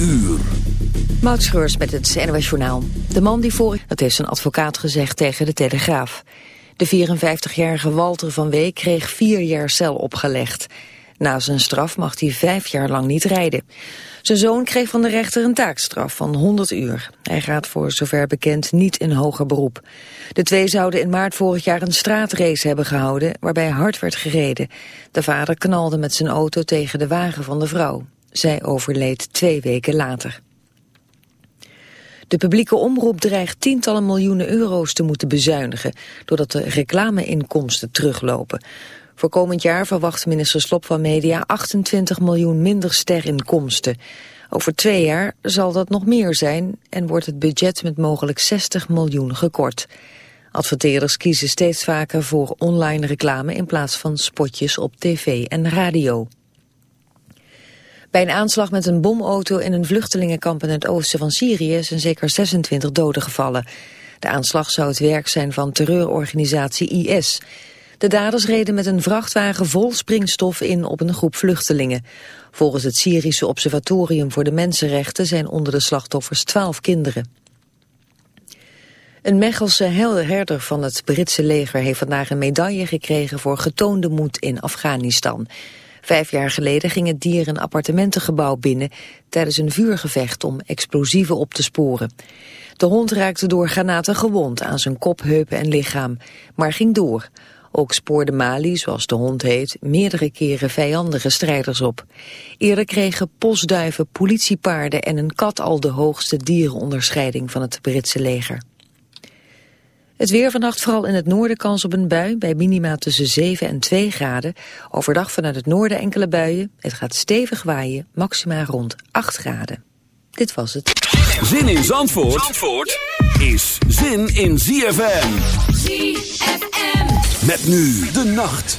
uur. Maud met het NOS Journaal. De man die voor... Dat heeft zijn advocaat gezegd tegen de Telegraaf. De 54-jarige Walter van Week kreeg vier jaar cel opgelegd. Na zijn straf mag hij vijf jaar lang niet rijden. Zijn zoon kreeg van de rechter een taakstraf van 100 uur. Hij gaat voor zover bekend niet in hoger beroep. De twee zouden in maart vorig jaar een straatrace hebben gehouden... waarbij hard werd gereden. De vader knalde met zijn auto tegen de wagen van de vrouw. Zij overleed twee weken later. De publieke omroep dreigt tientallen miljoenen euro's te moeten bezuinigen... doordat de reclameinkomsten teruglopen. Voor komend jaar verwacht minister Slop van Media 28 miljoen minder sterinkomsten. Over twee jaar zal dat nog meer zijn en wordt het budget met mogelijk 60 miljoen gekort. Adverteerders kiezen steeds vaker voor online reclame in plaats van spotjes op tv en radio. Bij een aanslag met een bomauto in een vluchtelingenkamp in het oosten van Syrië zijn zeker 26 doden gevallen. De aanslag zou het werk zijn van terreurorganisatie IS. De daders reden met een vrachtwagen vol springstof in op een groep vluchtelingen. Volgens het Syrische Observatorium voor de Mensenrechten zijn onder de slachtoffers 12 kinderen. Een Mechelse herder van het Britse leger heeft vandaag een medaille gekregen voor getoonde moed in Afghanistan. Vijf jaar geleden ging het dier een appartementengebouw binnen tijdens een vuurgevecht om explosieven op te sporen. De hond raakte door granaten gewond aan zijn kop, heupen en lichaam, maar ging door. Ook spoorde Mali, zoals de hond heet, meerdere keren vijandige strijders op. Eerder kregen postduiven, politiepaarden en een kat al de hoogste dierenonderscheiding van het Britse leger. Het weer vannacht vooral in het noorden kans op een bui bij minima tussen 7 en 2 graden. Overdag vanuit het noorden enkele buien. Het gaat stevig waaien, maxima rond 8 graden. Dit was het. Zin in Zandvoort, Zandvoort is zin in ZFM. ZFM. Met nu de nacht.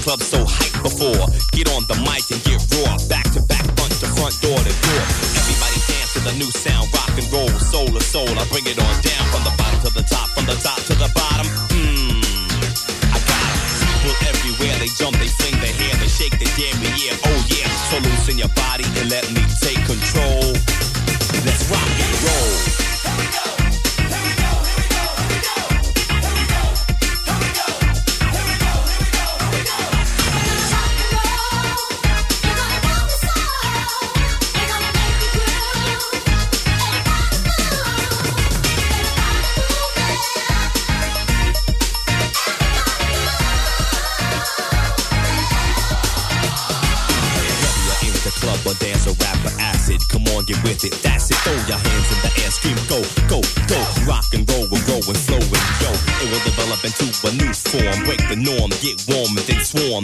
club so high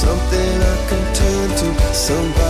something I can turn to, somebody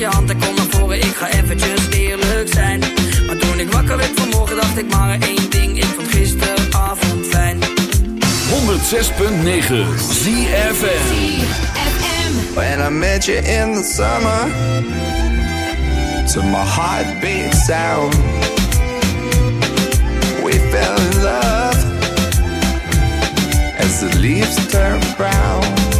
je hand en kom naar voren. Ik ga eventjes eerlijk zijn. Maar toen ik wakker werd vanmorgen, dacht ik maar één ding. Ik vond gisteravond fijn. 106.9 ZFM. When I met you in the summer, to my heartbeat sound, we fell in love as the leaves turn brown.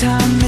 time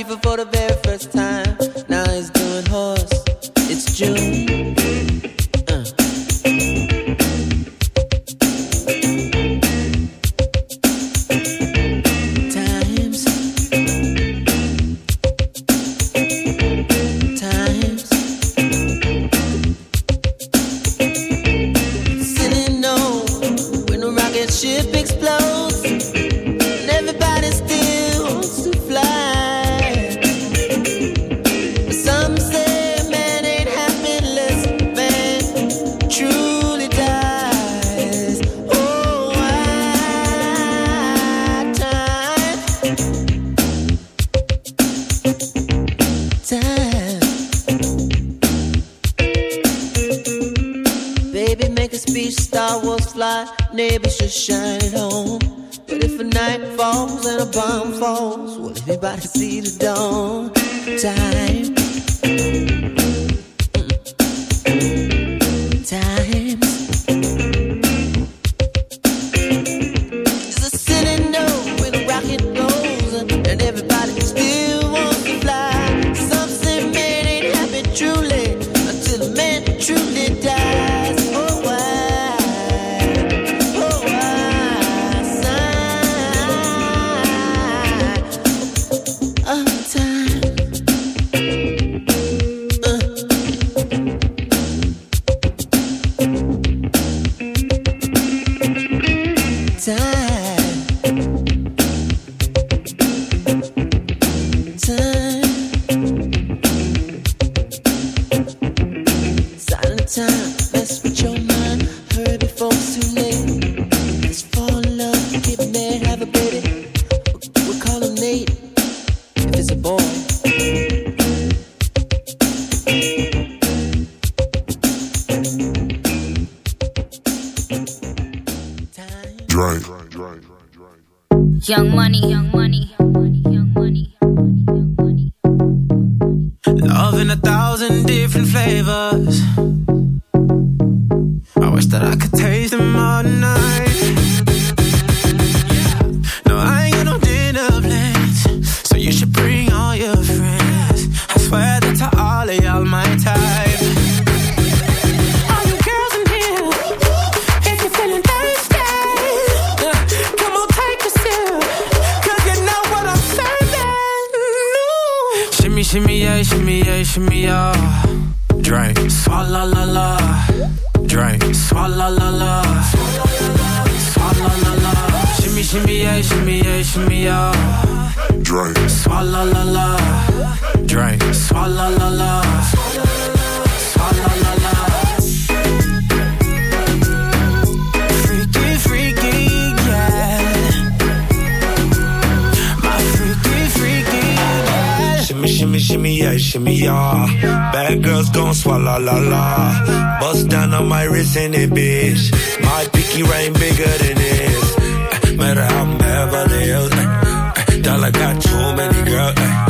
Before for the Shimmy, shimmy, shimmy, yeah, shimmy, yeah. Bad girls gon' swallow la la. Bust down on my wrist in it, bitch. My pinky ring bigger than this. Uh, matter how I'm Beverly Hills. Uh, uh, dollar got too many girls.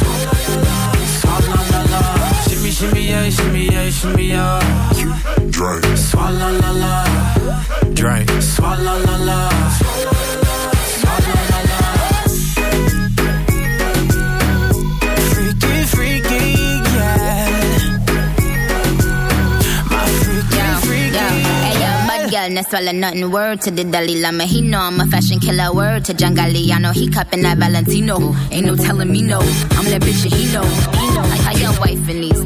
Shimmy, shimmy, yeah, shimmy, yeah, shimmy, yeah. Drink. Swalla la la. Drink. Swalla la la. Swalla la la. Freaky, freaky, yeah. My freaky, Yo, freaky, hey yo, bad girl, no swallow nothing. Word to the Dalai Lama, he know I'm a fashion killer. Word to John Galliano, he cupping that Valentino. Ain't no telling me no, I'm that bitch and he know. He know. Like how your wife in these